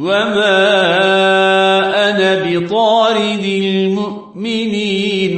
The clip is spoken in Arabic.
وما أنا بطارد المؤمنين